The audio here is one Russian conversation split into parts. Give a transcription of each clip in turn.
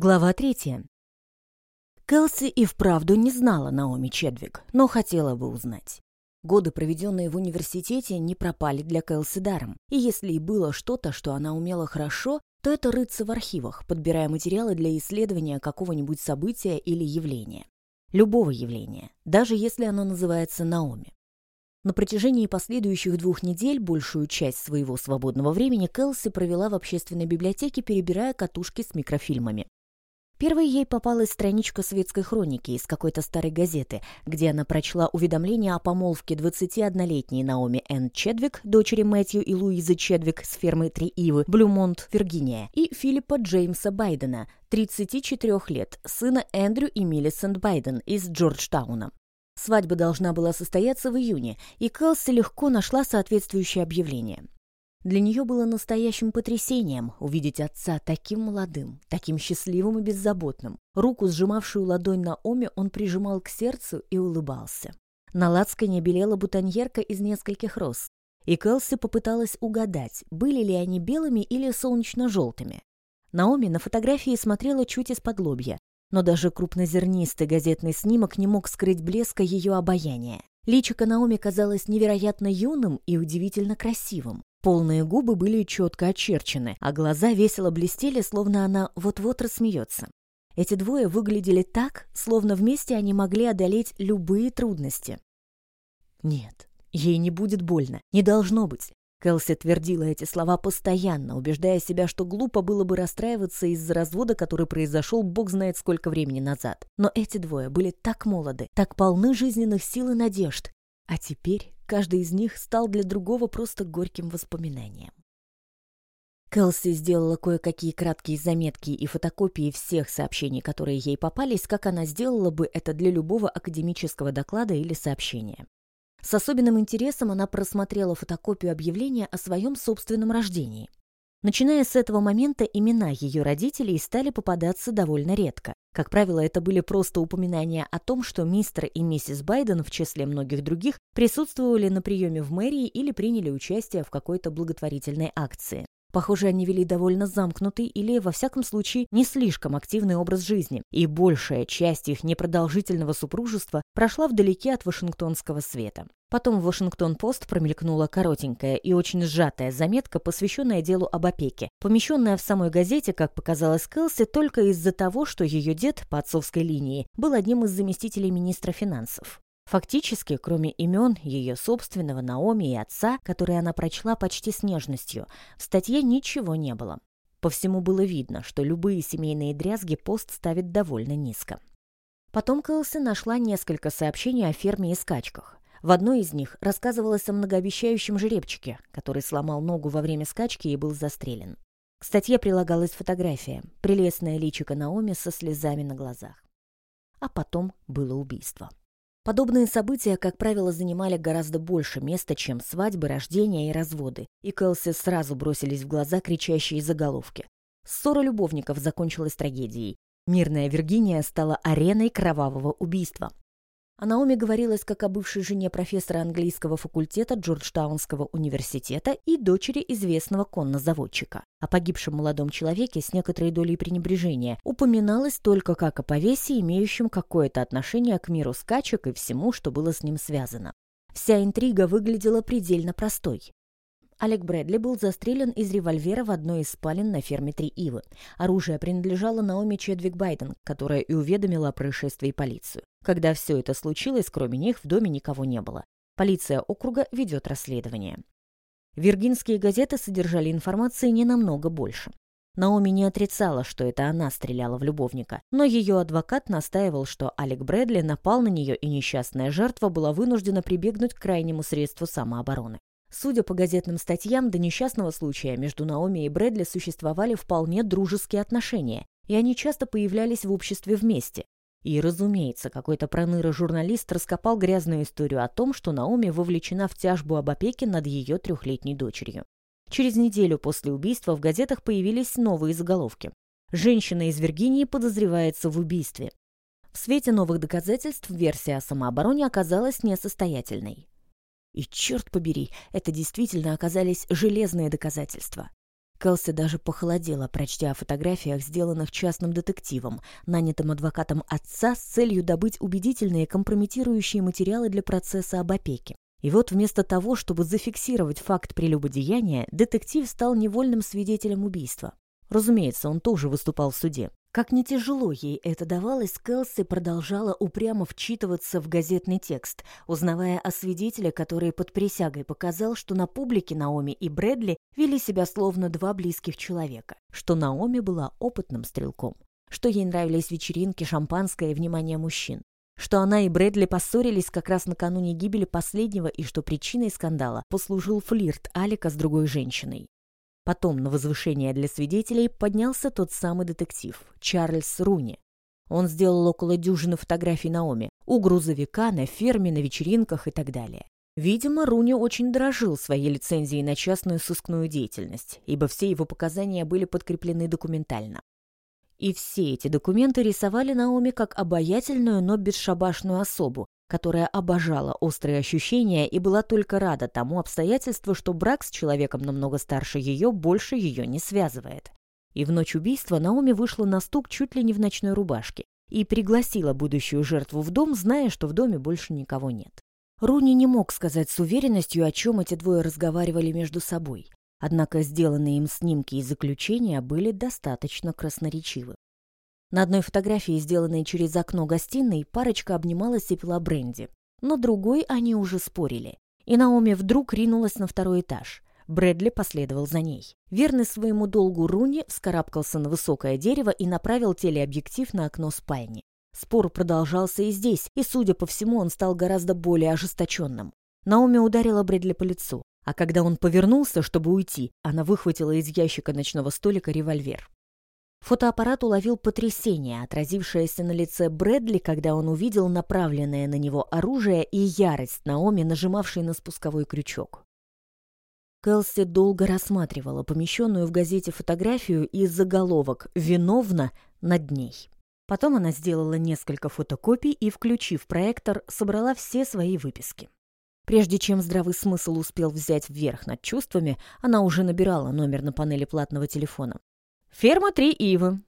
Глава третья. Кэлси и вправду не знала Наоми Чедвик, но хотела бы узнать. Годы, проведенные в университете, не пропали для Кэлси даром. И если и было что-то, что она умела хорошо, то это рыться в архивах, подбирая материалы для исследования какого-нибудь события или явления. Любого явления, даже если оно называется Наоми. На протяжении последующих двух недель большую часть своего свободного времени Кэлси провела в общественной библиотеке, перебирая катушки с микрофильмами. Первой ей попалась страничка светской хроники из какой-то старой газеты, где она прочла уведомление о помолвке 21-летней Наоми Энн Чедвик, дочери Мэтью и Луизы Чедвик с фермы Три Ивы, Блюмонт, Виргиния, и Филиппа Джеймса Байдена, 34 лет, сына Эндрю и Миллисент Байден из Джорджтауна. Свадьба должна была состояться в июне, и Кэлси легко нашла соответствующее объявление. Для нее было настоящим потрясением увидеть отца таким молодым, таким счастливым и беззаботным. Руку, сжимавшую ладонь на Оме, он прижимал к сердцу и улыбался. На лацкане белела бутоньерка из нескольких роз, и Кэлси попыталась угадать, были ли они белыми или солнечно-желтыми. Наоми на фотографии смотрела чуть из-под лобья, но даже крупнозернистый газетный снимок не мог скрыть блеска ее обаяния. Личико Наоми казалось невероятно юным и удивительно красивым. Полные губы были четко очерчены, а глаза весело блестели, словно она вот-вот рассмеется. Эти двое выглядели так, словно вместе они могли одолеть любые трудности. Нет, ей не будет больно, не должно быть. Кэлси твердила эти слова постоянно, убеждая себя, что глупо было бы расстраиваться из-за развода, который произошел бог знает сколько времени назад. Но эти двое были так молоды, так полны жизненных сил и надежд. А теперь Каждый из них стал для другого просто горьким воспоминанием. Кэлси сделала кое-какие краткие заметки и фотокопии всех сообщений, которые ей попались, как она сделала бы это для любого академического доклада или сообщения. С особенным интересом она просмотрела фотокопию объявления о своем собственном рождении. Начиная с этого момента имена ее родителей стали попадаться довольно редко. Как правило, это были просто упоминания о том, что мистер и миссис Байден в числе многих других присутствовали на приеме в мэрии или приняли участие в какой-то благотворительной акции. Похоже, они вели довольно замкнутый или, во всяком случае, не слишком активный образ жизни, и большая часть их непродолжительного супружества прошла вдалеке от Вашингтонского света. Потом в Вашингтон-Пост промелькнула коротенькая и очень сжатая заметка, посвященная делу об опеке, помещенная в самой газете, как показалось Кэлси, только из-за того, что ее дед по отцовской линии был одним из заместителей министра финансов. Фактически, кроме имен ее собственного, Наоми и отца, которые она прочла почти с нежностью, в статье ничего не было. По всему было видно, что любые семейные дрязги пост ставит довольно низко. Потом Кэлси нашла несколько сообщений о ферме и скачках. В одной из них рассказывалось о многообещающем жеребчике, который сломал ногу во время скачки и был застрелен. К статье прилагалась фотография, прелестное личико Наоми со слезами на глазах. А потом было убийство. Подобные события, как правило, занимали гораздо больше места, чем свадьбы, рождения и разводы, и Кэлси сразу бросились в глаза кричащие заголовки. Ссора любовников закончилась трагедией. Мирная Виргиния стала ареной кровавого убийства. О Наоми говорилось как о бывшей жене профессора английского факультета Джорджтаунского университета и дочери известного коннозаводчика. О погибшем молодом человеке с некоторой долей пренебрежения упоминалось только как о повесе, имеющем какое-то отношение к миру скачек и всему, что было с ним связано. Вся интрига выглядела предельно простой. Алек Брэдли был застрелен из револьвера в одной из спален на ферме Три Ивы. Оружие принадлежало Наоми Чедвик Байден, которая и уведомила о происшествии полицию. Когда все это случилось, кроме них в доме никого не было. Полиция округа ведет расследование. Виргинские газеты содержали информации не намного больше. Наоми не отрицала, что это она стреляла в любовника, но ее адвокат настаивал, что Алек Брэдли напал на нее, и несчастная жертва была вынуждена прибегнуть к крайнему средству самообороны. Судя по газетным статьям, до несчастного случая между Наоми и Брэдли существовали вполне дружеские отношения, и они часто появлялись в обществе вместе. И, разумеется, какой-то проныра-журналист раскопал грязную историю о том, что Наоми вовлечена в тяжбу об опеке над ее трехлетней дочерью. Через неделю после убийства в газетах появились новые заголовки. Женщина из Виргинии подозревается в убийстве. В свете новых доказательств версия о самообороне оказалась несостоятельной. И черт побери, это действительно оказались железные доказательства. Кэлси даже похолодела, прочтя о фотографиях, сделанных частным детективом, нанятым адвокатом отца с целью добыть убедительные компрометирующие материалы для процесса об опеке. И вот вместо того, чтобы зафиксировать факт прелюбодеяния, детектив стал невольным свидетелем убийства. Разумеется, он тоже выступал в суде. Как не тяжело ей это давалось, Кэлси продолжала упрямо вчитываться в газетный текст, узнавая о свидетеле, который под присягой показал, что на публике Наоми и Брэдли вели себя словно два близких человека, что Наоми была опытным стрелком, что ей нравились вечеринки, шампанское и внимание мужчин, что она и Брэдли поссорились как раз накануне гибели последнего и что причиной скандала послужил флирт Алика с другой женщиной. Потом на возвышение для свидетелей поднялся тот самый детектив, Чарльз Руни. Он сделал около дюжины фотографий Наоми, у грузовика, на ферме, на вечеринках и так далее. Видимо, Руни очень дорожил своей лицензией на частную сыскную деятельность, ибо все его показания были подкреплены документально. И все эти документы рисовали Наоми как обаятельную, но бесшабашную особу, которая обожала острые ощущения и была только рада тому обстоятельству, что брак с человеком намного старше ее больше ее не связывает. И в ночь убийства Наоми вышла на стук чуть ли не в ночной рубашке и пригласила будущую жертву в дом, зная, что в доме больше никого нет. Руни не мог сказать с уверенностью, о чем эти двое разговаривали между собой. Однако сделанные им снимки и заключения были достаточно красноречивы. На одной фотографии, сделанной через окно гостиной, парочка обнималась и пила бренди. Но другой они уже спорили. И Наоми вдруг ринулась на второй этаж. Брэдли последовал за ней. Верный своему долгу Руни вскарабкался на высокое дерево и направил телеобъектив на окно спальни. Спор продолжался и здесь, и, судя по всему, он стал гораздо более ожесточенным. Наоми ударила Брэдли по лицу, а когда он повернулся, чтобы уйти, она выхватила из ящика ночного столика револьвер. Фотоаппарат уловил потрясение, отразившееся на лице Брэдли, когда он увидел направленное на него оружие и ярость Наоми, нажимавшей на спусковой крючок. Кэлси долго рассматривала помещенную в газете фотографию и заголовок «Виновна» над ней. Потом она сделала несколько фотокопий и, включив проектор, собрала все свои выписки. Прежде чем здравый смысл успел взять вверх над чувствами, она уже набирала номер на панели платного телефона. «Ферма Три Ивы.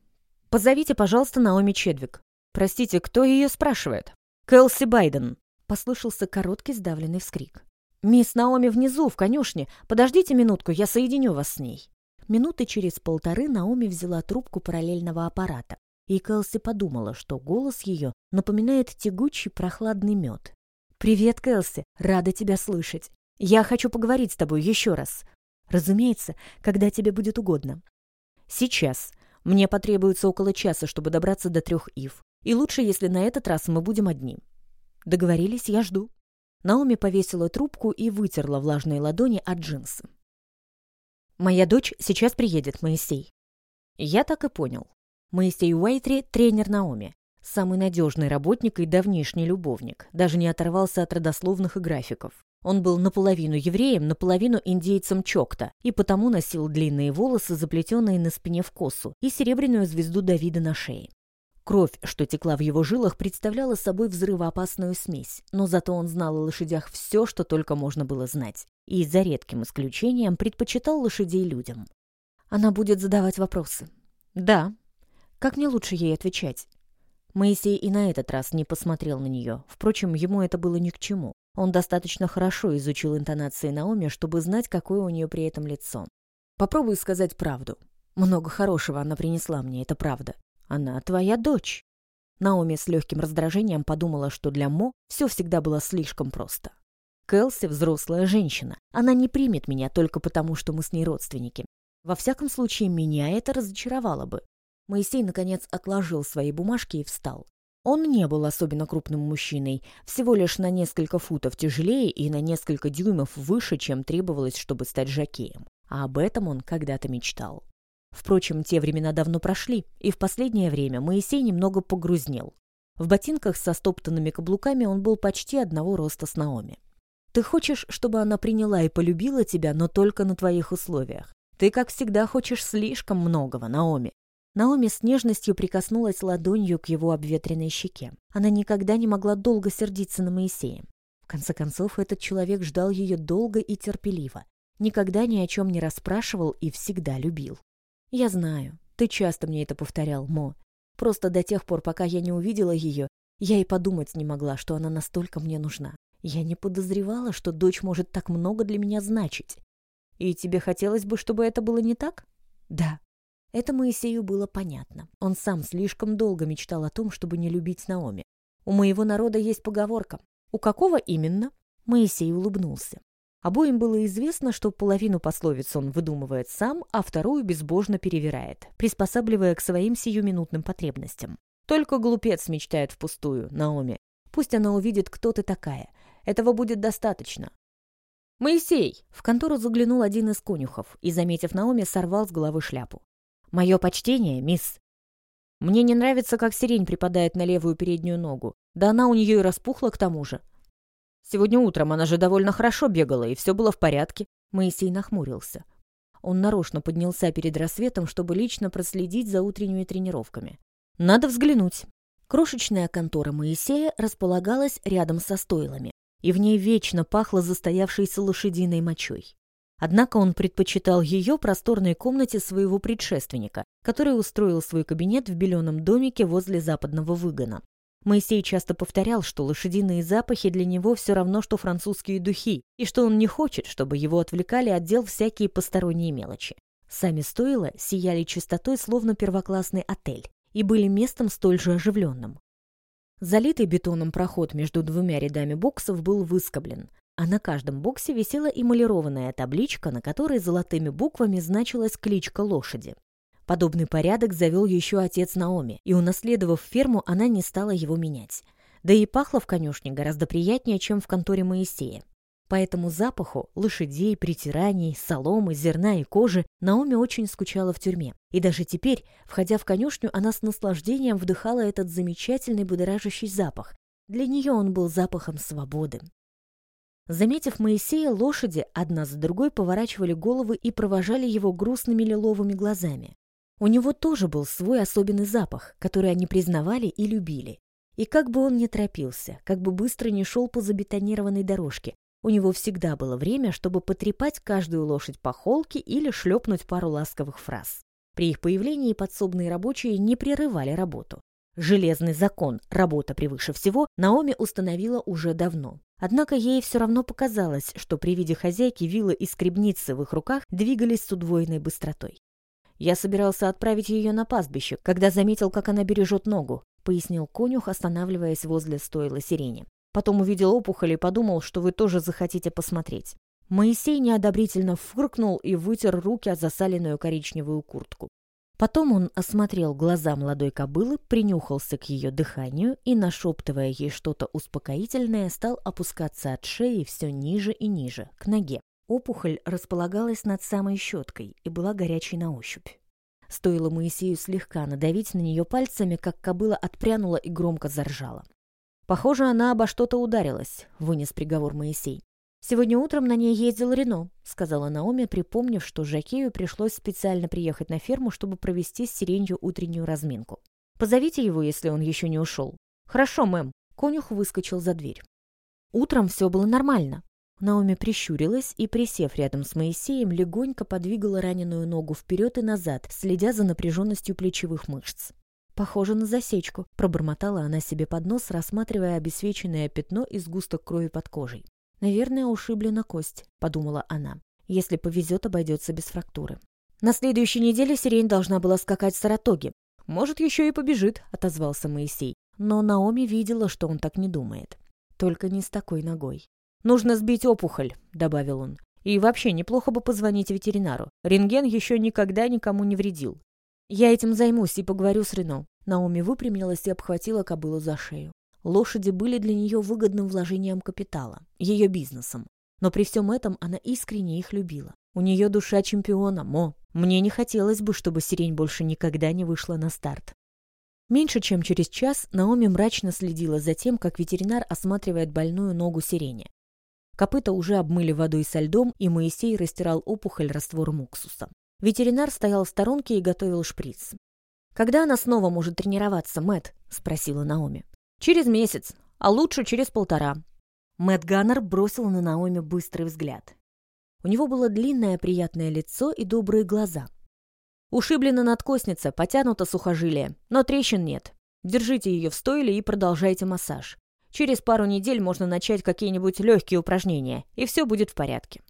Позовите, пожалуйста, Наоми Чедвик. Простите, кто ее спрашивает?» «Кэлси Байден», — послышался короткий сдавленный вскрик. «Мисс Наоми внизу, в конюшне. Подождите минутку, я соединю вас с ней». Минуты через полторы Наоми взяла трубку параллельного аппарата, и Кэлси подумала, что голос ее напоминает тягучий прохладный мед. «Привет, Кэлси, рада тебя слышать. Я хочу поговорить с тобой еще раз. Разумеется, когда тебе будет угодно. Сейчас. Мне потребуется около часа, чтобы добраться до трех ив. И лучше, если на этот раз мы будем одни. Договорились, я жду. Наоми повесила трубку и вытерла влажные ладони от джинсы. «Моя дочь сейчас приедет, Моисей». Я так и понял. Моисей Уайтри — тренер Наоми. Самый надежный работник и давнишний любовник. Даже не оторвался от родословных и графиков. Он был наполовину евреем, наполовину индейцем Чокта, и потому носил длинные волосы, заплетенные на спине в косу, и серебряную звезду Давида на шее. Кровь, что текла в его жилах, представляла собой взрывоопасную смесь, но зато он знал о лошадях все, что только можно было знать, и, за редким исключением, предпочитал лошадей людям. Она будет задавать вопросы. «Да». Как мне лучше ей отвечать? Моисей и на этот раз не посмотрел на нее. Впрочем, ему это было ни к чему. Он достаточно хорошо изучил интонации Наоми, чтобы знать, какое у нее при этом лицо. Попробуй сказать правду. Много хорошего она принесла мне, это правда. Она твоя дочь. Наоми с легким раздражением подумала, что для Мо все всегда было слишком просто. Кэлси — взрослая женщина. Она не примет меня только потому, что мы с ней родственники. Во всяком случае, меня это разочаровало бы. Моисей, наконец, отложил свои бумажки и встал. Он не был особенно крупным мужчиной, всего лишь на несколько футов тяжелее и на несколько дюймов выше, чем требовалось, чтобы стать жакеем. А об этом он когда-то мечтал. Впрочем, те времена давно прошли, и в последнее время Моисей немного погрузнел. В ботинках со стоптанными каблуками он был почти одного роста с Наоми. «Ты хочешь, чтобы она приняла и полюбила тебя, но только на твоих условиях. Ты, как всегда, хочешь слишком многого, Наоми. Наоми с нежностью прикоснулась ладонью к его обветренной щеке. Она никогда не могла долго сердиться на Моисея. В конце концов, этот человек ждал ее долго и терпеливо. никогда ни о чем не расспрашивал и всегда любил. Я знаю, ты часто мне это повторял, Мо. Просто до тех пор, пока я не увидела ее, я и подумать не могла, что она настолько мне нужна. Я не подозревала, что дочь может так много для меня значить. И тебе хотелось бы, чтобы это было не так? Да. Это Моисею было понятно. Он сам слишком долго мечтал о том, чтобы не любить Наоми. У моего народа есть поговорка. У какого именно? Моисей улыбнулся. Обоим было известно, что половину пословиц он выдумывает сам, а вторую безбожно перевирает, приспосабливая к своим сиюминутным потребностям. Только глупец мечтает впустую, Наоми. Пусть она увидит, кто ты такая. Этого будет достаточно. «Моисей!» — в контору заглянул один из конюхов и, заметив Наоми, сорвал с головы шляпу. «Мое почтение, мисс!» «Мне не нравится, как сирень припадает на левую переднюю ногу. Да она у нее и распухла к тому же. Сегодня утром она же довольно хорошо бегала, и все было в порядке». Моисей нахмурился. Он нарочно поднялся перед рассветом, чтобы лично проследить за утренними тренировками. «Надо взглянуть». Крошечная контора Моисея располагалась рядом со стойлами и в ней вечно пахло застоявшейся лошадиной мочой. Однако он предпочитал ее просторной комнате своего предшественника, который устроил свой кабинет в беленом домике возле западного выгона. Моисей часто повторял, что лошадиные запахи для него все равно, что французские духи, и что он не хочет, чтобы его отвлекали от дел всякие посторонние мелочи. Сами стоило сияли чистотой, словно первоклассный отель, и были местом столь же оживленным. Залитый бетоном проход между двумя рядами боксов был выскоблен, а на каждом боксе висела эмалированная табличка, на которой золотыми буквами значилась кличка лошади. Подобный порядок завел еще отец Наоми, и, унаследовав ферму, она не стала его менять. Да и пахло в конюшне гораздо приятнее, чем в конторе Моисея. По этому запаху лошадей, притираний, соломы, зерна и кожи Наоми очень скучала в тюрьме. И даже теперь, входя в конюшню, она с наслаждением вдыхала этот замечательный будоражащий запах. Для нее он был запахом свободы. Заметив Моисея, лошади одна за другой поворачивали головы и провожали его грустными лиловыми глазами. У него тоже был свой особенный запах, который они признавали и любили. И как бы он ни торопился, как бы быстро не шел по забетонированной дорожке, у него всегда было время, чтобы потрепать каждую лошадь по холке или шлепнуть пару ласковых фраз. При их появлении подсобные рабочие не прерывали работу. Железный закон «работа превыше всего» Наоми установила уже давно. Однако ей все равно показалось, что при виде хозяйки вилла и скребницы в их руках двигались с удвоенной быстротой. «Я собирался отправить ее на пастбище, когда заметил, как она бережет ногу», пояснил конюх, останавливаясь возле стойла сирени. Потом увидел опухоль и подумал, что вы тоже захотите посмотреть. Моисей неодобрительно фыркнул и вытер руки о засаленную коричневую куртку. Потом он осмотрел глаза молодой кобылы, принюхался к ее дыханию и, нашептывая ей что-то успокоительное, стал опускаться от шеи все ниже и ниже, к ноге. Опухоль располагалась над самой щеткой и была горячей на ощупь. Стоило Моисею слегка надавить на нее пальцами, как кобыла отпрянула и громко заржала. «Похоже, она обо что-то ударилась», — вынес приговор Моисей. «Сегодня утром на ней ездил Рено», — сказала Наоми, припомнив, что Жакею пришлось специально приехать на ферму, чтобы провести с сиренью утреннюю разминку. «Позовите его, если он еще не ушел». «Хорошо, мэм». Конюх выскочил за дверь. Утром все было нормально. Наоми прищурилась и, присев рядом с Моисеем, легонько подвигала раненую ногу вперед и назад, следя за напряженностью плечевых мышц. «Похоже на засечку», — пробормотала она себе под нос, рассматривая обесвеченное пятно и сгусток крови под кожей. «Наверное, ушиблена кость», — подумала она. «Если повезет, обойдется без фрактуры». На следующей неделе сирень должна была скакать в Саратоге. «Может, еще и побежит», — отозвался Моисей. Но Наоми видела, что он так не думает. Только не с такой ногой. «Нужно сбить опухоль», — добавил он. «И вообще неплохо бы позвонить ветеринару. Рентген еще никогда никому не вредил. Я этим займусь и поговорю с Рено. Наоми выпрямилась и обхватила кобылу за шею. Лошади были для нее выгодным вложением капитала, ее бизнесом. Но при всем этом она искренне их любила. У нее душа чемпиона, Мо. Мне не хотелось бы, чтобы сирень больше никогда не вышла на старт. Меньше чем через час Наоми мрачно следила за тем, как ветеринар осматривает больную ногу сирени. Копыта уже обмыли водой со льдом, и Моисей растирал опухоль раствором уксуса. Ветеринар стоял в сторонке и готовил шприц. «Когда она снова может тренироваться, Мэт? спросила Наоми. «Через месяц, а лучше через полтора». Мэтт Ганнер бросил на Наоми быстрый взгляд. У него было длинное приятное лицо и добрые глаза. Ушиблена надкосница, потянуто сухожилие, но трещин нет. Держите ее в стойле и продолжайте массаж. Через пару недель можно начать какие-нибудь легкие упражнения, и все будет в порядке.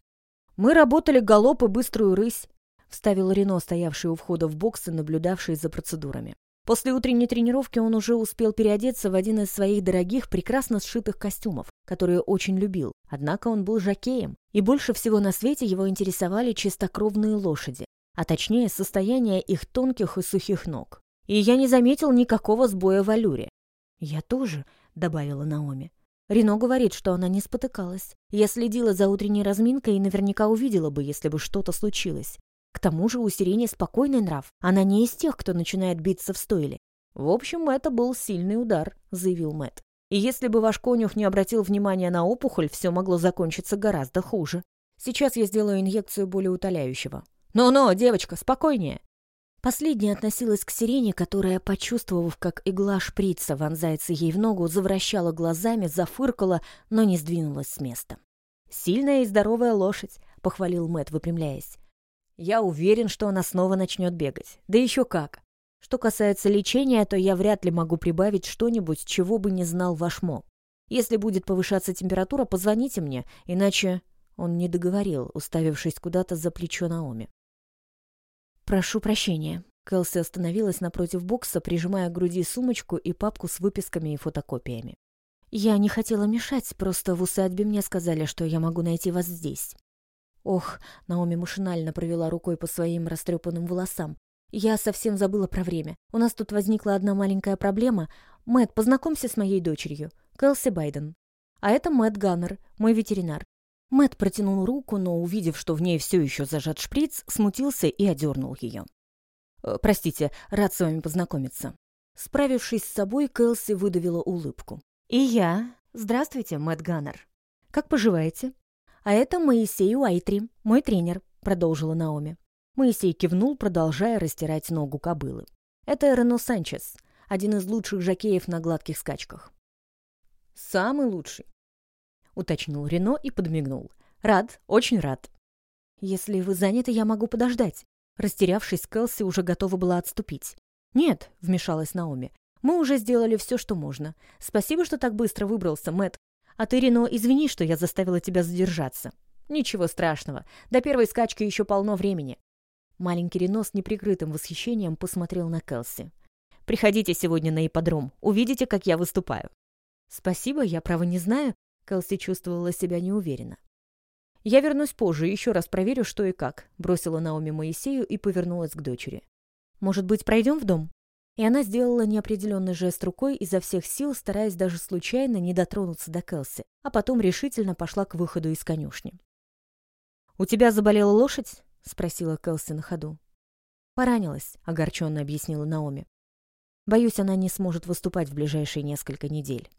Мы работали галоп и быструю рысь, вставил Рено, стоявший у входа в бокс и наблюдавший за процедурами. После утренней тренировки он уже успел переодеться в один из своих дорогих, прекрасно сшитых костюмов, которые очень любил. Однако он был жакеем, и больше всего на свете его интересовали чистокровные лошади, а точнее состояние их тонких и сухих ног. И я не заметил никакого сбоя в аллюре. «Я тоже», — добавила Наоми. Рено говорит, что она не спотыкалась. Я следила за утренней разминкой и наверняка увидела бы, если бы что-то случилось. К тому же у Сирени спокойный нрав. Она не из тех, кто начинает биться в стойле. В общем, это был сильный удар, заявил Мэт. И если бы ваш конюх не обратил внимания на опухоль, все могло закончиться гораздо хуже. Сейчас я сделаю инъекцию более утоляющего. «Ну-ну, девочка, спокойнее!» Последняя относилась к сирене, которая, почувствовав, как игла шприца вонзается ей в ногу, завращала глазами, зафыркала, но не сдвинулась с места. «Сильная и здоровая лошадь», — похвалил Мэт, выпрямляясь. «Я уверен, что она снова начнет бегать. Да еще как. Что касается лечения, то я вряд ли могу прибавить что-нибудь, чего бы не знал ваш Мо. Если будет повышаться температура, позвоните мне, иначе...» Он не договорил, уставившись куда-то за плечо Наоми. «Прошу прощения». Кэлси остановилась напротив бокса, прижимая к груди сумочку и папку с выписками и фотокопиями. «Я не хотела мешать, просто в усадьбе мне сказали, что я могу найти вас здесь». «Ох», — Наоми машинально провела рукой по своим растрепанным волосам. «Я совсем забыла про время. У нас тут возникла одна маленькая проблема. Мэтт, познакомься с моей дочерью, Кэлси Байден. А это Мэтт Ганнер, мой ветеринар. Мэт протянул руку, но, увидев, что в ней все еще зажат шприц, смутился и одернул ее. «Э, «Простите, рад с вами познакомиться». Справившись с собой, Кэлси выдавила улыбку. «И я. Здравствуйте, Мэтт Ганнер. Как поживаете?» «А это Моисей Уайтри, мой тренер», — продолжила Наоми. Моисей кивнул, продолжая растирать ногу кобылы. «Это Рено Санчес, один из лучших жокеев на гладких скачках». «Самый лучший», — уточнил Рено и подмигнул. «Рад, очень рад». «Если вы заняты, я могу подождать». Растерявшись, Кэлси уже готова была отступить. «Нет», — вмешалась Наоми, — «мы уже сделали все, что можно. Спасибо, что так быстро выбрался, Мэт. А ты, Рено, извини, что я заставила тебя задержаться». «Ничего страшного. До первой скачки еще полно времени». Маленький Рено с неприкрытым восхищением посмотрел на Кэлси. «Приходите сегодня на ипподром. Увидите, как я выступаю». «Спасибо, я, право, не знаю. Кэлси чувствовала себя неуверенно. «Я вернусь позже, еще раз проверю, что и как», — бросила Наоми Моисею и повернулась к дочери. «Может быть, пройдем в дом?» И она сделала неопределенный жест рукой, изо всех сил стараясь даже случайно не дотронуться до Кэлси, а потом решительно пошла к выходу из конюшни. «У тебя заболела лошадь?» — спросила Кэлси на ходу. «Поранилась», — огорченно объяснила Наоми. «Боюсь, она не сможет выступать в ближайшие несколько недель».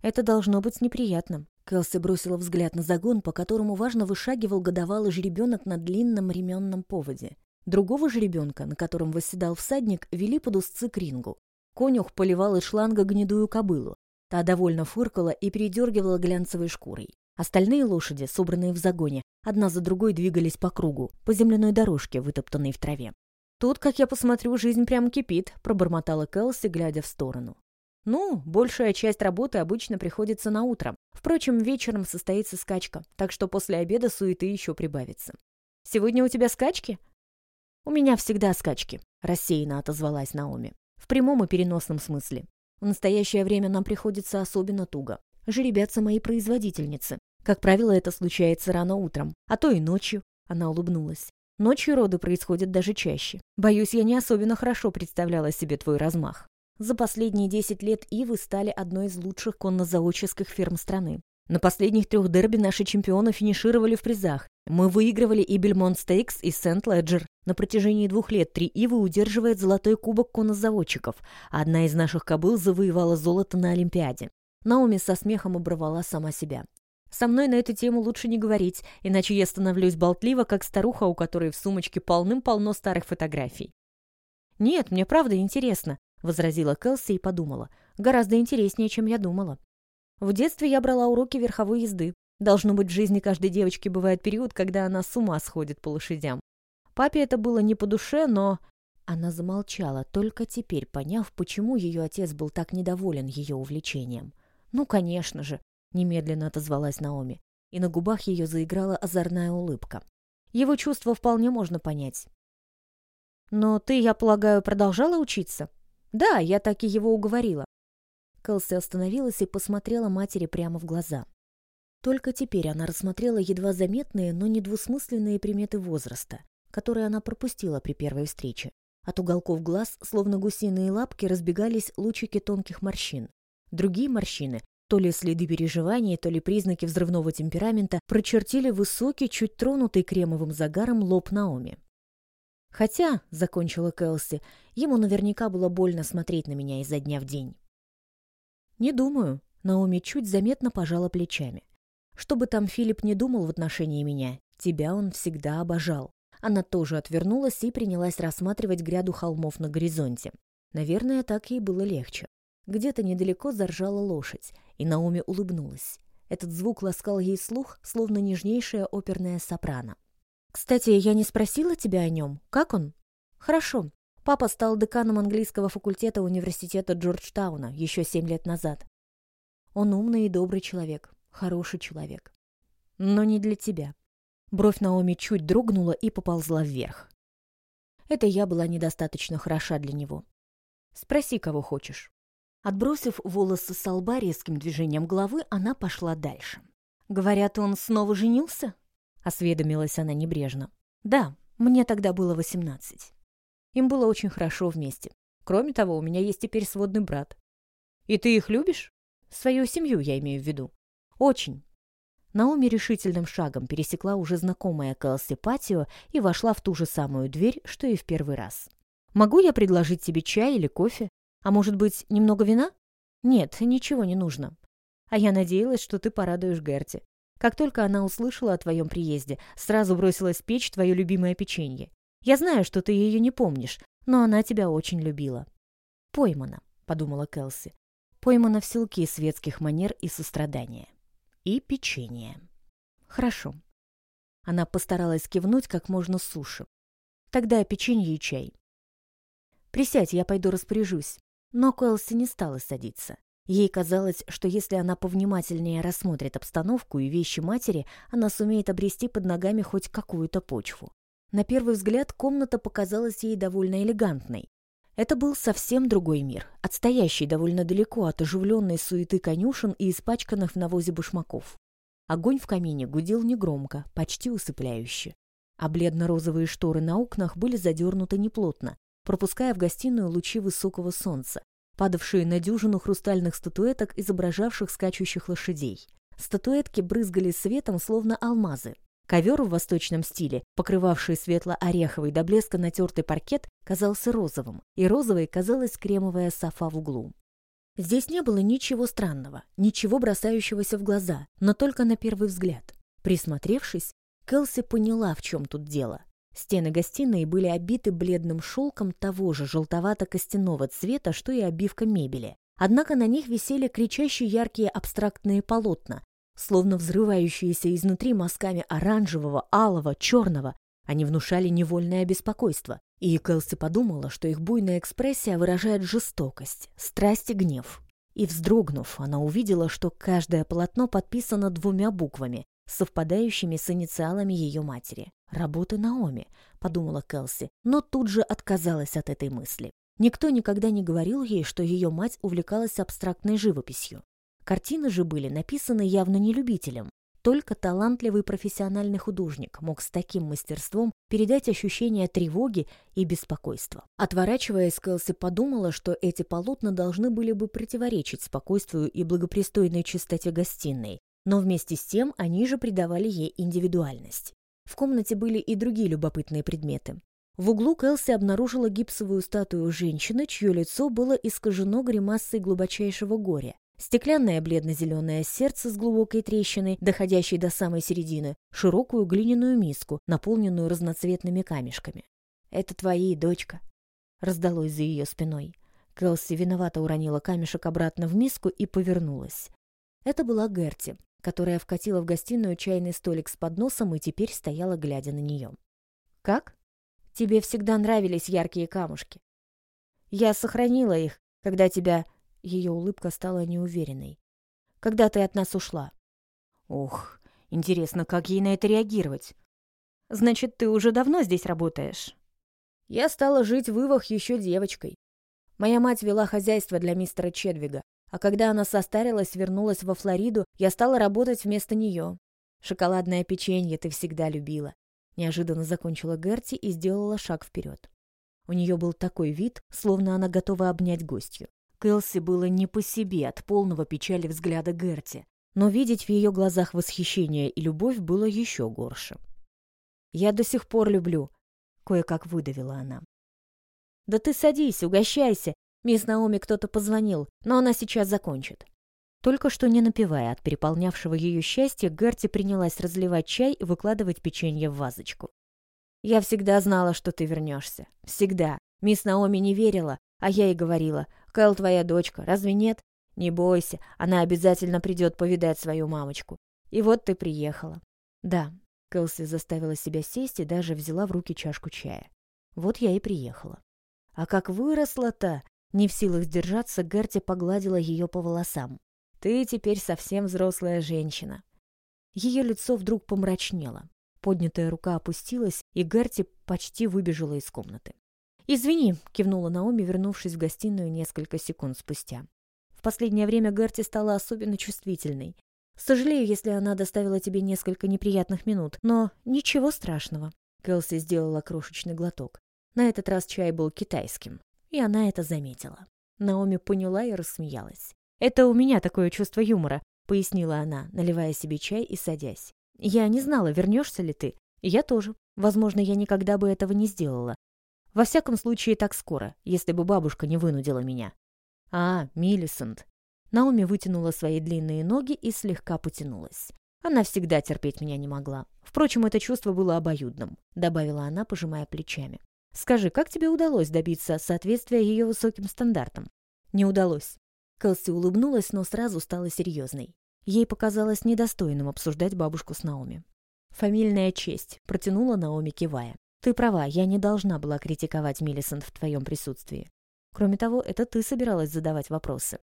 Это должно быть неприятным. Кэлси бросила взгляд на загон, по которому важно вышагивал годовалый жеребенок на длинном ременном поводе. Другого жеребенка, на котором восседал всадник, вели под узцы к рингу. Конюх поливал из шланга гнедую кобылу. Та довольно фыркала и передергивала глянцевой шкурой. Остальные лошади, собранные в загоне, одна за другой двигались по кругу, по земляной дорожке, вытоптанной в траве. «Тут, как я посмотрю, жизнь прямо кипит», — пробормотала Кэлси, глядя в сторону. Ну, большая часть работы обычно приходится на утро. Впрочем, вечером состоится скачка, так что после обеда суеты еще прибавится. «Сегодня у тебя скачки?» «У меня всегда скачки», — рассеянно отозвалась Наоми. «В прямом и переносном смысле. В настоящее время нам приходится особенно туго. Жеребятся мои производительницы. Как правило, это случается рано утром, а то и ночью». Она улыбнулась. Ночью роды происходят даже чаще. Боюсь, я не особенно хорошо представляла себе твой размах. За последние 10 лет Ивы стали одной из лучших коннозаводческих ферм страны. На последних трех дерби наши чемпионы финишировали в призах. Мы выигрывали и Бельмонт Стейкс, и Сент-Леджер. На протяжении двух лет три Ивы удерживает золотой кубок коннозаводчиков, а одна из наших кобыл завоевала золото на Олимпиаде. Наоми со смехом оборвала сама себя. Со мной на эту тему лучше не говорить, иначе я становлюсь болтлива, как старуха, у которой в сумочке полным-полно старых фотографий. Нет, мне правда интересно возразила Кэлси и подумала. Гораздо интереснее, чем я думала. В детстве я брала уроки верховой езды. Должно быть, в жизни каждой девочки бывает период, когда она с ума сходит по лошадям. Папе это было не по душе, но... Она замолчала, только теперь поняв, почему ее отец был так недоволен ее увлечением. «Ну, конечно же», — немедленно отозвалась Наоми, и на губах ее заиграла озорная улыбка. Его чувства вполне можно понять. «Но ты, я полагаю, продолжала учиться?» «Да, я так и его уговорила». Кэлси остановилась и посмотрела матери прямо в глаза. Только теперь она рассмотрела едва заметные, но недвусмысленные приметы возраста, которые она пропустила при первой встрече. От уголков глаз, словно гусиные лапки, разбегались лучики тонких морщин. Другие морщины, то ли следы переживаний, то ли признаки взрывного темперамента, прочертили высокий, чуть тронутый кремовым загаром лоб Наоми. Хотя, — закончила Кэлси, — ему наверняка было больно смотреть на меня изо дня в день. «Не думаю», — Наоми чуть заметно пожала плечами. «Что бы там Филипп не думал в отношении меня, тебя он всегда обожал. Она тоже отвернулась и принялась рассматривать гряду холмов на горизонте. Наверное, так ей было легче. Где-то недалеко заржала лошадь, и Наоми улыбнулась. Этот звук ласкал ей слух, словно нежнейшая оперная сопрано. «Кстати, я не спросила тебя о нем. Как он?» «Хорошо. Папа стал деканом английского факультета университета Джорджтауна еще семь лет назад. Он умный и добрый человек, хороший человек. Но не для тебя. Бровь Наоми чуть дрогнула и поползла вверх. Это я была недостаточно хороша для него. Спроси, кого хочешь. Отбросив волосы с лба резким движением головы, она пошла дальше. «Говорят, он снова женился?» — осведомилась она небрежно. «Да, мне тогда было восемнадцать. Им было очень хорошо вместе. Кроме того, у меня есть теперь сводный брат. И ты их любишь? Свою семью я имею в виду. Очень. Наоми решительным шагом пересекла уже знакомое Кэлси патио и вошла в ту же самую дверь, что и в первый раз. «Могу я предложить тебе чай или кофе? А может быть, немного вина?» «Нет, ничего не нужно. А я надеялась, что ты порадуешь Герти. Как только она услышала о твоем приезде, сразу бросилась печь твое любимое печенье. Я знаю, что ты ее не помнишь, но она тебя очень любила». «Поймана», — подумала Кэлси. «Поймана в силке светских манер и сострадания» и печенье. Хорошо. Она постаралась кивнуть как можно суше. Тогда печенье и чай. Присядь, я пойду распоряжусь. Но Кэлси не стала садиться. Ей казалось, что если она повнимательнее рассмотрит обстановку и вещи матери, она сумеет обрести под ногами хоть какую-то почву. На первый взгляд комната показалась ей довольно элегантной. Это был совсем другой мир, отстоящий довольно далеко от оживленной суеты конюшен и испачканных в навозе башмаков. Огонь в камине гудел негромко, почти усыпляюще. А бледно-розовые шторы на окнах были задернуты неплотно, пропуская в гостиную лучи высокого солнца, падавшие на дюжину хрустальных статуэток, изображавших скачущих лошадей. Статуэтки брызгали светом, словно алмазы, Ковер в восточном стиле, покрывавший светло-ореховый до блеска натертый паркет, казался розовым, и розовой казалась кремовая софа в углу. Здесь не было ничего странного, ничего бросающегося в глаза, но только на первый взгляд. Присмотревшись, Келси поняла, в чем тут дело. Стены гостиной были обиты бледным шелком того же желтовато-костяного цвета, что и обивка мебели. Однако на них висели кричащие яркие абстрактные полотна, словно взрывающиеся изнутри мазками оранжевого, алого, черного. Они внушали невольное беспокойство, и Кэлси подумала, что их буйная экспрессия выражает жестокость, страсть и гнев. И вздрогнув, она увидела, что каждое полотно подписано двумя буквами, совпадающими с инициалами ее матери. «Работы Наоми», — подумала Кэлси, но тут же отказалась от этой мысли. Никто никогда не говорил ей, что ее мать увлекалась абстрактной живописью. Картины же были написаны явно не любителем. Только талантливый профессиональный художник мог с таким мастерством передать ощущение тревоги и беспокойства. Отворачиваясь, Кэлси подумала, что эти полотна должны были бы противоречить спокойствию и благопристойной чистоте гостиной, но вместе с тем они же придавали ей индивидуальность. В комнате были и другие любопытные предметы. В углу Кэлси обнаружила гипсовую статую женщины, чье лицо было искажено гримасой глубочайшего горя. Стеклянное бледно-зеленое сердце с глубокой трещиной, доходящей до самой середины, широкую глиняную миску, наполненную разноцветными камешками. «Это твои, дочка», — раздалось за ее спиной. Кэлси виновато уронила камешек обратно в миску и повернулась. Это была Герти, которая вкатила в гостиную чайный столик с подносом и теперь стояла, глядя на нее. «Как? Тебе всегда нравились яркие камушки. Я сохранила их, когда тебя...» Ее улыбка стала неуверенной. «Когда ты от нас ушла?» «Ох, интересно, как ей на это реагировать?» «Значит, ты уже давно здесь работаешь?» «Я стала жить в Ивах еще девочкой. Моя мать вела хозяйство для мистера Чедвига, а когда она состарилась, вернулась во Флориду, я стала работать вместо нее. Шоколадное печенье ты всегда любила. Неожиданно закончила Герти и сделала шаг вперед. У нее был такой вид, словно она готова обнять гостью. Кэлси было не по себе от полного печали взгляда Герти, но видеть в ее глазах восхищение и любовь было еще горше. «Я до сих пор люблю», — кое-как выдавила она. «Да ты садись, угощайся. Мисс Наоми кто-то позвонил, но она сейчас закончит». Только что не напивая от переполнявшего ее счастья, Герти принялась разливать чай и выкладывать печенье в вазочку. «Я всегда знала, что ты вернешься. Всегда. Мисс Наоми не верила, а я ей говорила, Кэл твоя дочка, разве нет? Не бойся, она обязательно придет повидать свою мамочку. И вот ты приехала». «Да». Кэлси заставила себя сесть и даже взяла в руки чашку чая. «Вот я и приехала». А как выросла-то! Не в силах сдержаться, Герти погладила ее по волосам. «Ты теперь совсем взрослая женщина». Ее лицо вдруг помрачнело. Поднятая рука опустилась, и Герти почти выбежала из комнаты. «Извини», — кивнула Наоми, вернувшись в гостиную несколько секунд спустя. «В последнее время Герти стала особенно чувствительной. Сожалею, если она доставила тебе несколько неприятных минут, но ничего страшного». Кэлси сделала крошечный глоток. На этот раз чай был китайским, и она это заметила. Наоми поняла и рассмеялась. «Это у меня такое чувство юмора», — пояснила она, наливая себе чай и садясь. «Я не знала, вернешься ли ты. Я тоже. Возможно, я никогда бы этого не сделала. Во всяком случае, так скоро, если бы бабушка не вынудила меня». «А, Миллисент». Наоми вытянула свои длинные ноги и слегка потянулась. Она всегда терпеть меня не могла. Впрочем, это чувство было обоюдным, добавила она, пожимая плечами. Скажи, как тебе удалось добиться соответствия ее высоким стандартам? Не удалось. Кэлси улыбнулась, но сразу стала серьезной. Ей показалось недостойным обсуждать бабушку с Наоми. «Фамильная честь», — протянула Наоми, кивая. «Ты права, я не должна была критиковать Миллисент в твоем присутствии. Кроме того, это ты собиралась задавать вопросы».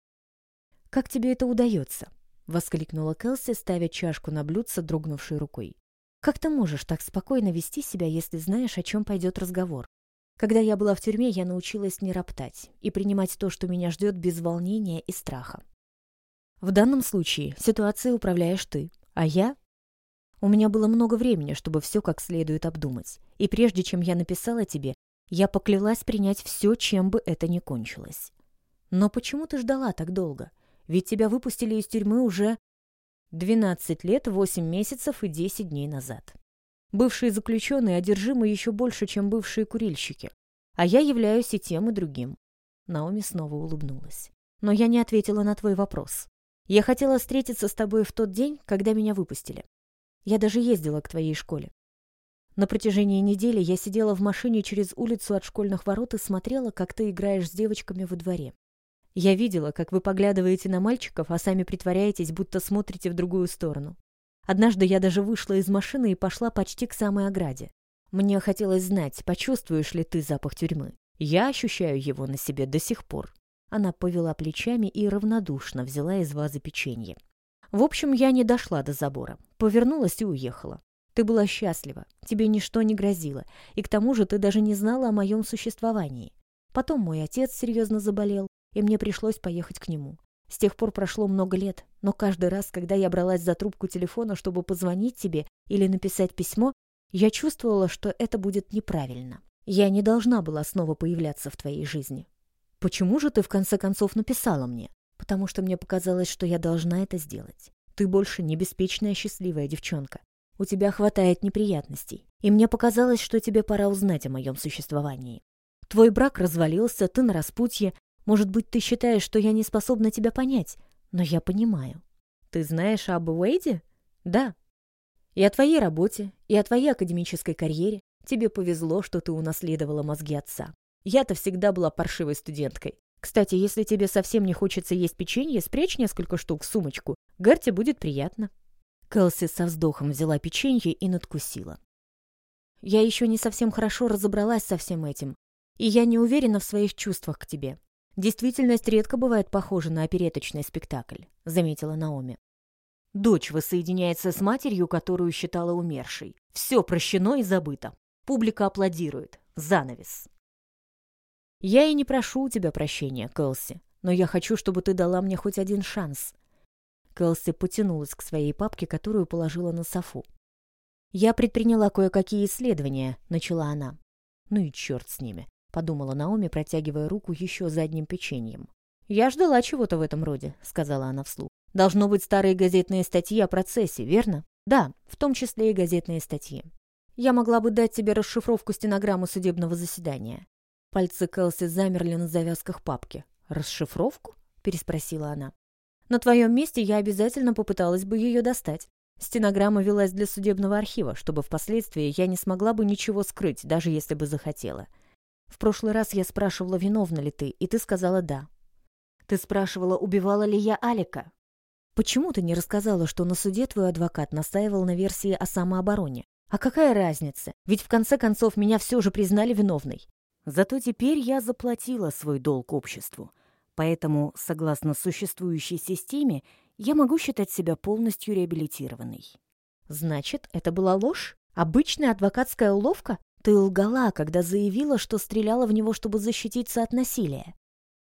«Как тебе это удается?» — воскликнула Кэлси, ставя чашку на блюдце, дрогнувшей рукой. «Как ты можешь так спокойно вести себя, если знаешь, о чем пойдет разговор? Когда я была в тюрьме, я научилась не роптать и принимать то, что меня ждет без волнения и страха. В данном случае ситуацией управляешь ты, а я... У меня было много времени, чтобы все как следует обдумать. И прежде чем я написала тебе, я поклялась принять все, чем бы это ни кончилось. Но почему ты ждала так долго? Ведь тебя выпустили из тюрьмы уже 12 лет, 8 месяцев и 10 дней назад. Бывшие заключенные одержимы еще больше, чем бывшие курильщики. А я являюсь и тем, и другим. Наоми снова улыбнулась. Но я не ответила на твой вопрос. Я хотела встретиться с тобой в тот день, когда меня выпустили. Я даже ездила к твоей школе. На протяжении недели я сидела в машине через улицу от школьных ворот и смотрела, как ты играешь с девочками во дворе. Я видела, как вы поглядываете на мальчиков, а сами притворяетесь, будто смотрите в другую сторону. Однажды я даже вышла из машины и пошла почти к самой ограде. Мне хотелось знать, почувствуешь ли ты запах тюрьмы. Я ощущаю его на себе до сих пор. Она повела плечами и равнодушно взяла из вазы печенье. В общем, я не дошла до забора. Повернулась и уехала. Ты была счастлива, тебе ничто не грозило, и к тому же ты даже не знала о моем существовании. Потом мой отец серьезно заболел, и мне пришлось поехать к нему. С тех пор прошло много лет, но каждый раз, когда я бралась за трубку телефона, чтобы позвонить тебе или написать письмо, я чувствовала, что это будет неправильно. Я не должна была снова появляться в твоей жизни. Почему же ты в конце концов написала мне? Потому что мне показалось, что я должна это сделать. Ты больше не беспечная счастливая девчонка. У тебя хватает неприятностей. И мне показалось, что тебе пора узнать о моем существовании. Твой брак развалился, ты на распутье, может быть, ты считаешь, что я не способна тебя понять, но я понимаю. Ты знаешь об Уэйде? Да. И о твоей работе, и о твоей академической карьере. Тебе повезло, что ты унаследовала мозги отца. Я-то всегда была паршивой студенткой. Кстати, если тебе совсем не хочется есть печенье, спрячь несколько штук в сумочку. Герти будет приятно. Кэлси со вздохом взяла печенье и надкусила. «Я еще не совсем хорошо разобралась со всем этим, и я не уверена в своих чувствах к тебе. Действительность редко бывает похожа на опереточный спектакль», — заметила Наоми. Дочь воссоединяется с матерью, которую считала умершей. Все прощено и забыто. Публика аплодирует. Занавес. «Я и не прошу у тебя прощения, Кэлси, но я хочу, чтобы ты дала мне хоть один шанс». Кэлси потянулась к своей папке, которую положила на софу. «Я предприняла кое-какие исследования», — начала она. «Ну и черт с ними», — подумала Наоми, протягивая руку еще за одним печеньем. «Я ждала чего-то в этом роде», — сказала она вслух. «Должно быть старые газетные статьи о процессе, верно?» «Да, в том числе и газетные статьи. Я могла бы дать тебе расшифровку стенограммы судебного заседания. Пальцы Кэлси замерли на завязках папки. «Расшифровку?» — переспросила она. «На твоем месте я обязательно попыталась бы ее достать. Стенограмма велась для судебного архива, чтобы впоследствии я не смогла бы ничего скрыть, даже если бы захотела. В прошлый раз я спрашивала, виновна ли ты, и ты сказала «да». Ты спрашивала, убивала ли я Алика. Почему ты не рассказала, что на суде твой адвокат настаивал на версии о самообороне? А какая разница? Ведь в конце концов меня все же признали виновной. Зато теперь я заплатила свой долг обществу. Поэтому, согласно существующей системе, я могу считать себя полностью реабилитированной. Значит, это была ложь? Обычная адвокатская уловка? Ты лгала, когда заявила, что стреляла в него, чтобы защититься от насилия.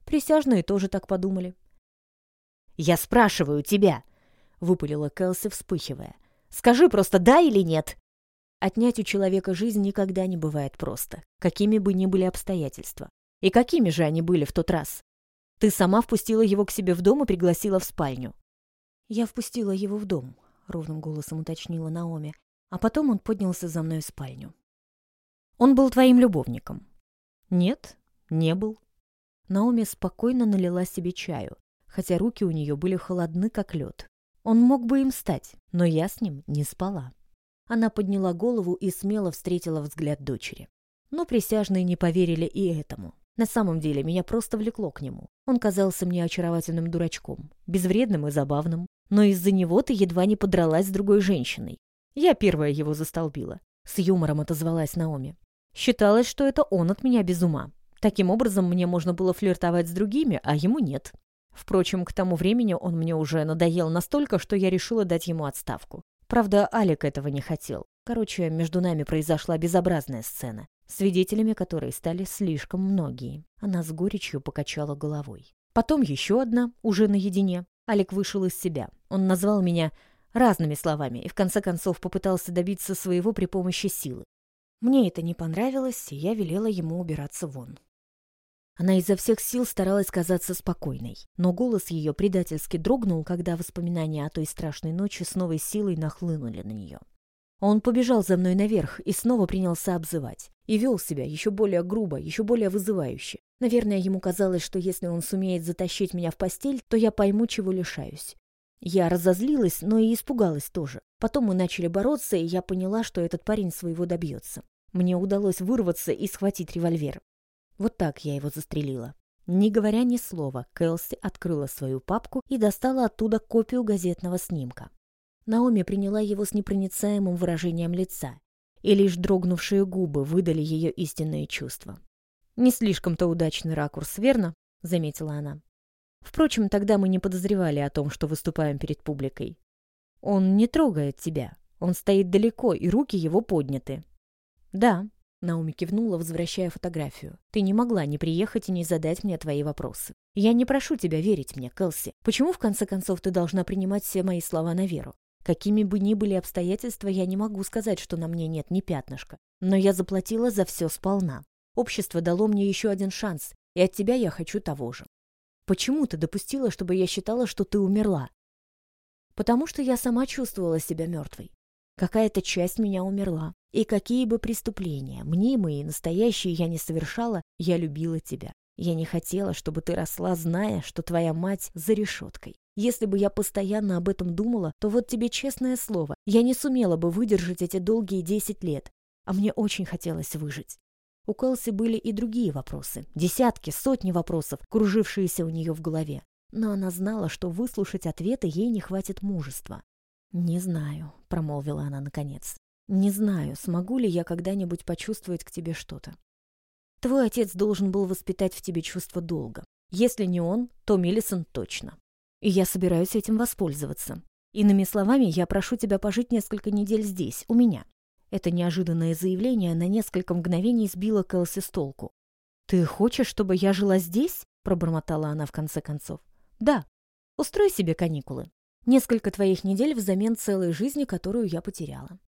Присяжные тоже так подумали. «Я спрашиваю тебя!» — выпалила Кэлси, вспыхивая. «Скажи просто да или нет!» Отнять у человека жизнь никогда не бывает просто, какими бы ни были обстоятельства. И какими же они были в тот раз? Ты сама впустила его к себе в дом и пригласила в спальню. Я впустила его в дом, ровным голосом уточнила Наоми, а потом он поднялся за мной в спальню. Он был твоим любовником? Нет, не был. Наоми спокойно налила себе чаю, хотя руки у нее были холодны, как лед. Он мог бы им стать, но я с ним не спала. Она подняла голову и смело встретила взгляд дочери. Но присяжные не поверили и этому. На самом деле, меня просто влекло к нему. Он казался мне очаровательным дурачком, безвредным и забавным. Но из-за него ты едва не подралась с другой женщиной. Я первая его застолбила. С юмором отозвалась Наоми. Считалось, что это он от меня без ума. Таким образом, мне можно было флиртовать с другими, а ему нет. Впрочем, к тому времени он мне уже надоел настолько, что я решила дать ему отставку. Правда, Алик этого не хотел. Короче, между нами произошла безобразная сцена, свидетелями которой стали слишком многие. Она с горечью покачала головой. Потом еще одна, уже наедине. Алик вышел из себя. Он назвал меня разными словами и в конце концов попытался добиться своего при помощи силы. Мне это не понравилось, и я велела ему убираться вон. Она изо всех сил старалась казаться спокойной, но голос ее предательски дрогнул, когда воспоминания о той страшной ночи с новой силой нахлынули на нее. Он побежал за мной наверх и снова принялся обзывать. И вел себя еще более грубо, еще более вызывающе. Наверное, ему казалось, что если он сумеет затащить меня в постель, то я пойму, чего лишаюсь. Я разозлилась, но и испугалась тоже. Потом мы начали бороться, и я поняла, что этот парень своего добьется. Мне удалось вырваться и схватить револьвер. Вот так я его застрелила. Не говоря ни слова, Кэлси открыла свою папку и достала оттуда копию газетного снимка. Наоми приняла его с непроницаемым выражением лица, и лишь дрогнувшие губы выдали ее истинные чувства. «Не слишком-то удачный ракурс, верно?» — заметила она. «Впрочем, тогда мы не подозревали о том, что выступаем перед публикой. Он не трогает тебя, он стоит далеко, и руки его подняты». «Да, Науми кивнула, возвращая фотографию. «Ты не могла не приехать и не задать мне твои вопросы. Я не прошу тебя верить мне, Кэлси. Почему, в конце концов, ты должна принимать все мои слова на веру? Какими бы ни были обстоятельства, я не могу сказать, что на мне нет ни пятнышка. Но я заплатила за все сполна. Общество дало мне еще один шанс, и от тебя я хочу того же. Почему ты допустила, чтобы я считала, что ты умерла? Потому что я сама чувствовала себя мертвой. Какая-то часть меня умерла. И какие бы преступления, мнимые и настоящие, я не совершала, я любила тебя. Я не хотела, чтобы ты росла, зная, что твоя мать за решеткой. Если бы я постоянно об этом думала, то вот тебе честное слово, я не сумела бы выдержать эти долгие десять лет. А мне очень хотелось выжить. У Кэлси были и другие вопросы. Десятки, сотни вопросов, кружившиеся у нее в голове. Но она знала, что выслушать ответы ей не хватит мужества. «Не знаю», — промолвила она наконец. «Не знаю, смогу ли я когда-нибудь почувствовать к тебе что-то. Твой отец должен был воспитать в тебе чувство долга. Если не он, то Миллисон точно. И я собираюсь этим воспользоваться. Иными словами, я прошу тебя пожить несколько недель здесь, у меня». Это неожиданное заявление на несколько мгновений сбило Кэлси с толку. «Ты хочешь, чтобы я жила здесь?» — пробормотала она в конце концов. «Да. Устрой себе каникулы. Несколько твоих недель взамен целой жизни, которую я потеряла».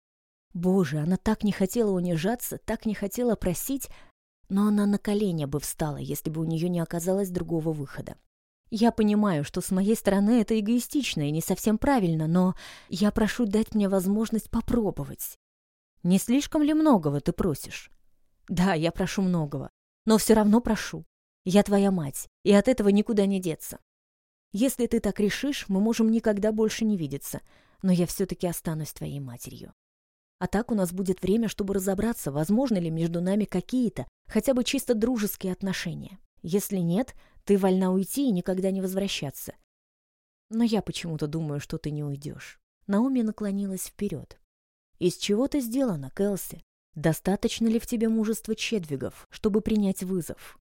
Боже, она так не хотела унижаться, так не хотела просить, но она на колени бы встала, если бы у нее не оказалось другого выхода. Я понимаю, что с моей стороны это эгоистично и не совсем правильно, но я прошу дать мне возможность попробовать. Не слишком ли многого ты просишь? Да, я прошу многого, но все равно прошу. Я твоя мать, и от этого никуда не деться. Если ты так решишь, мы можем никогда больше не видеться, но я все-таки останусь твоей матерью. А так у нас будет время, чтобы разобраться, возможно ли между нами какие-то, хотя бы чисто дружеские отношения. Если нет, ты вольна уйти и никогда не возвращаться. Но я почему-то думаю, что ты не уйдешь. Наоми наклонилась вперед. Из чего ты сделана, Кэлси? Достаточно ли в тебе мужества Чедвигов, чтобы принять вызов?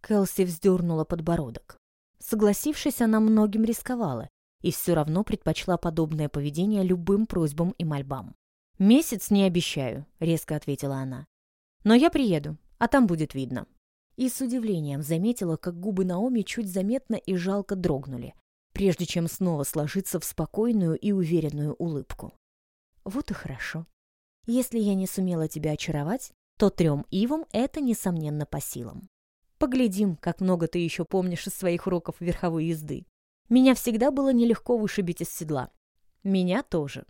Кэлси вздернула подбородок. Согласившись, она многим рисковала и все равно предпочла подобное поведение любым просьбам и мольбам. «Месяц не обещаю», — резко ответила она. «Но я приеду, а там будет видно». И с удивлением заметила, как губы Наоми чуть заметно и жалко дрогнули, прежде чем снова сложиться в спокойную и уверенную улыбку. Вот и хорошо. Если я не сумела тебя очаровать, то трем ивам это, несомненно, по силам. Поглядим, как много ты еще помнишь из своих уроков верховой езды. Меня всегда было нелегко вышибить из седла. Меня тоже.